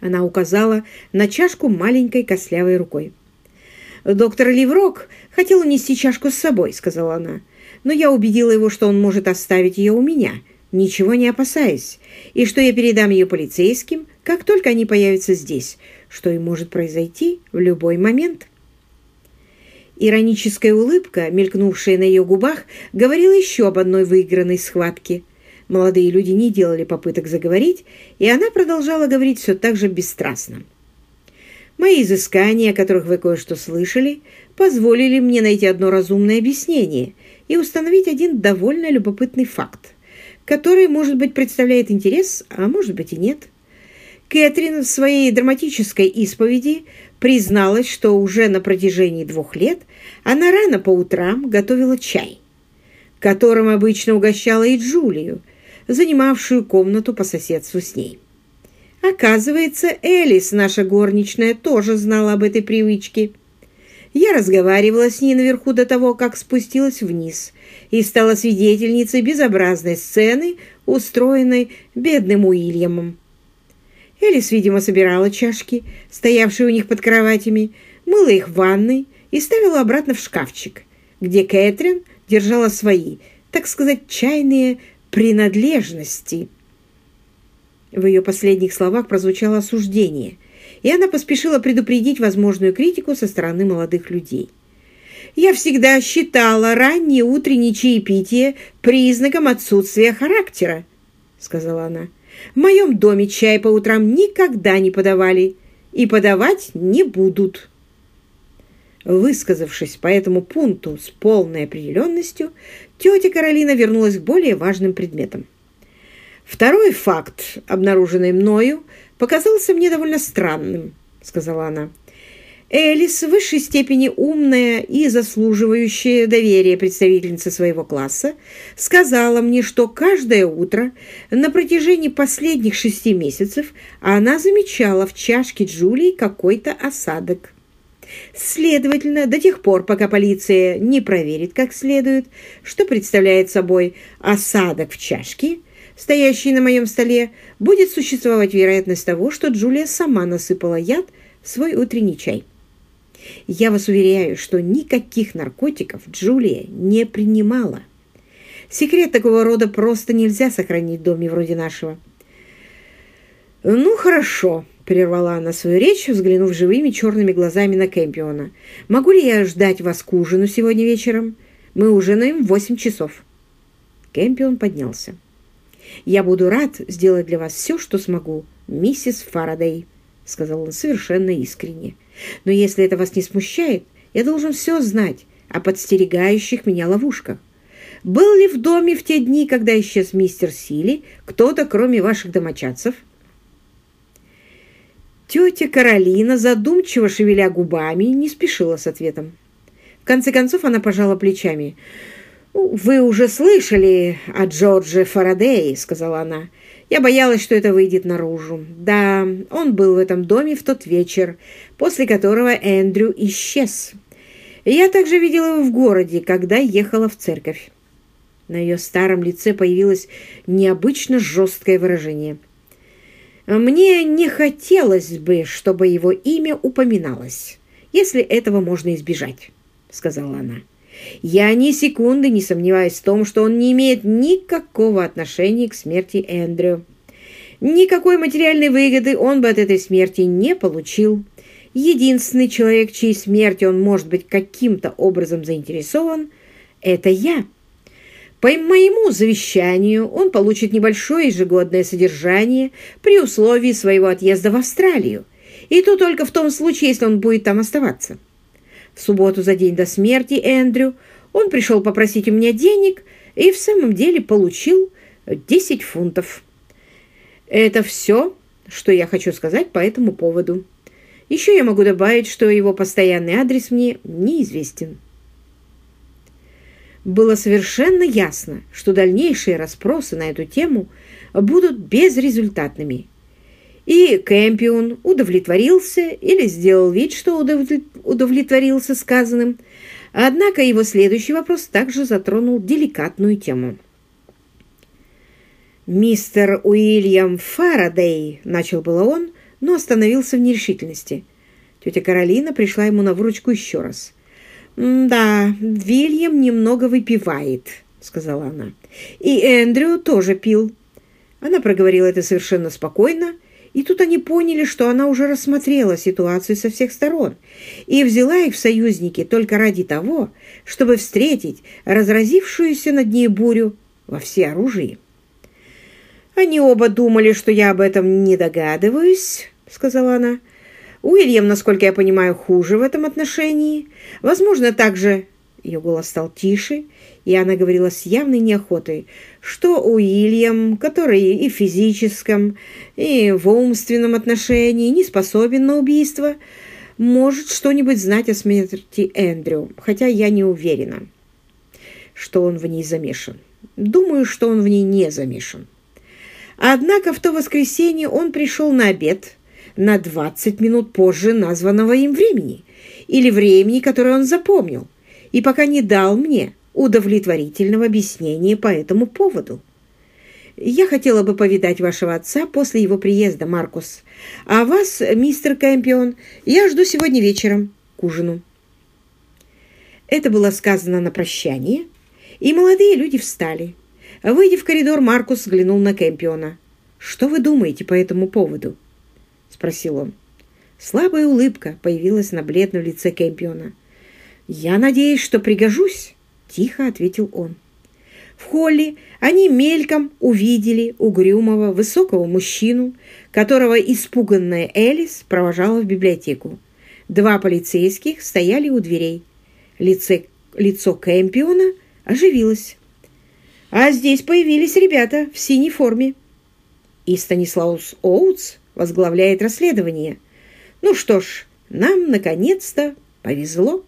Она указала на чашку маленькой костлявой рукой. «Доктор Ливрок хотел унести чашку с собой», — сказала она. «Но я убедила его, что он может оставить ее у меня, ничего не опасаясь, и что я передам ее полицейским, как только они появятся здесь, что и может произойти в любой момент». Ироническая улыбка, мелькнувшая на ее губах, говорила еще об одной выигранной схватке. Молодые люди не делали попыток заговорить, и она продолжала говорить все так же бесстрастно. Мои изыскания, о которых вы кое-что слышали, позволили мне найти одно разумное объяснение и установить один довольно любопытный факт, который, может быть, представляет интерес, а может быть и нет. Кэтрин в своей драматической исповеди призналась, что уже на протяжении двух лет она рано по утрам готовила чай, которым обычно угощала и Джулию, занимавшую комнату по соседству с ней. Оказывается, Элис, наша горничная, тоже знала об этой привычке. Я разговаривала с ней наверху до того, как спустилась вниз, и стала свидетельницей безобразной сцены, устроенной бедным Уильямом. Элис, видимо, собирала чашки, стоявшие у них под кроватями, мыла их в ванной и ставила обратно в шкафчик, где Кэтрин держала свои, так сказать, чайные принадлежности. В ее последних словах прозвучало осуждение, и она поспешила предупредить возможную критику со стороны молодых людей. «Я всегда считала раннее утреннее чаепитие признаком отсутствия характера», — сказала она. «В моем доме чай по утрам никогда не подавали и подавать не будут». Высказавшись по этому пункту с полной определенностью, тетя Каролина вернулась к более важным предметам. «Второй факт, обнаруженный мною, показался мне довольно странным», — сказала она. Элис, в высшей степени умная и заслуживающая доверия представительница своего класса, сказала мне, что каждое утро на протяжении последних шести месяцев она замечала в чашке Джулии какой-то осадок. Следовательно, до тех пор, пока полиция не проверит как следует, что представляет собой осадок в чашке, стоящей на моем столе, будет существовать вероятность того, что Джулия сама насыпала яд в свой утренний чай. Я вас уверяю, что никаких наркотиков Джулия не принимала. Секрет такого рода просто нельзя сохранить в доме вроде нашего. «Ну, хорошо», прервала она свою речь, взглянув живыми черными глазами на Кэмпиона. «Могу ли я ждать вас к ужину сегодня вечером? Мы ужинаем в восемь часов». Кэмпион поднялся. «Я буду рад сделать для вас все, что смогу, миссис Фарадей», — сказал он совершенно искренне. «Но если это вас не смущает, я должен все знать о подстерегающих меня ловушках. Был ли в доме в те дни, когда исчез мистер Сили, кто-то, кроме ваших домочадцев?» Тетя Каролина, задумчиво шевеля губами, не спешила с ответом. В конце концов она пожала плечами. «Вы уже слышали о Джордже Фарадее», — сказала она. «Я боялась, что это выйдет наружу. Да, он был в этом доме в тот вечер, после которого Эндрю исчез. Я также видела его в городе, когда ехала в церковь». На ее старом лице появилось необычно жесткое выражение — мне не хотелось бы, чтобы его имя упоминалось, если этого можно избежать, сказала она. Я ни секунды не сомневаюсь в том, что он не имеет никакого отношения к смерти Эндрю. Никакой материальной выгоды он бы от этой смерти не получил. Единственный человек, чьей смерти он может быть каким-то образом заинтересован, это я. По моему завещанию он получит небольшое ежегодное содержание при условии своего отъезда в Австралию, и то только в том случае, если он будет там оставаться. В субботу за день до смерти Эндрю он пришел попросить у меня денег и в самом деле получил 10 фунтов. Это все, что я хочу сказать по этому поводу. Еще я могу добавить, что его постоянный адрес мне неизвестен было совершенно ясно, что дальнейшие расспросы на эту тему будут безрезультатными. И Кэмпион удовлетворился или сделал вид, что удовлетворился сказанным, однако его следующий вопрос также затронул деликатную тему. «Мистер Уильям Фарадей», — начал было он, но остановился в нерешительности. Тетя Каролина пришла ему на выручку еще раз. «Да, Вильям немного выпивает», — сказала она. «И Эндрю тоже пил». Она проговорила это совершенно спокойно, и тут они поняли, что она уже рассмотрела ситуацию со всех сторон и взяла их в союзники только ради того, чтобы встретить разразившуюся над ней бурю во всеоружии. «Они оба думали, что я об этом не догадываюсь», — сказала она. «Уильям, насколько я понимаю, хуже в этом отношении. Возможно, также...» Ее голос стал тише, и она говорила с явной неохотой, что Уильям, который и в физическом, и в умственном отношении не способен на убийство, может что-нибудь знать о смерти Эндрю, хотя я не уверена, что он в ней замешан. Думаю, что он в ней не замешан. Однако в то воскресенье он пришел на обед на 20 минут позже названного им времени, или времени, которое он запомнил, и пока не дал мне удовлетворительного объяснения по этому поводу. Я хотела бы повидать вашего отца после его приезда, Маркус. А вас, мистер Кэмпион, я жду сегодня вечером к ужину. Это было сказано на прощание, и молодые люди встали. Выйдя в коридор, Маркус взглянул на Кэмпиона. «Что вы думаете по этому поводу?» — спросил он. Слабая улыбка появилась на бледном лице Кэмпиона. «Я надеюсь, что пригожусь», — тихо ответил он. В холле они мельком увидели угрюмого высокого мужчину, которого испуганная Элис провожала в библиотеку. Два полицейских стояли у дверей. Лице, лицо Кэмпиона оживилось. А здесь появились ребята в синей форме. И Станислаус Оутс возглавляет расследование. Ну что ж, нам наконец-то повезло.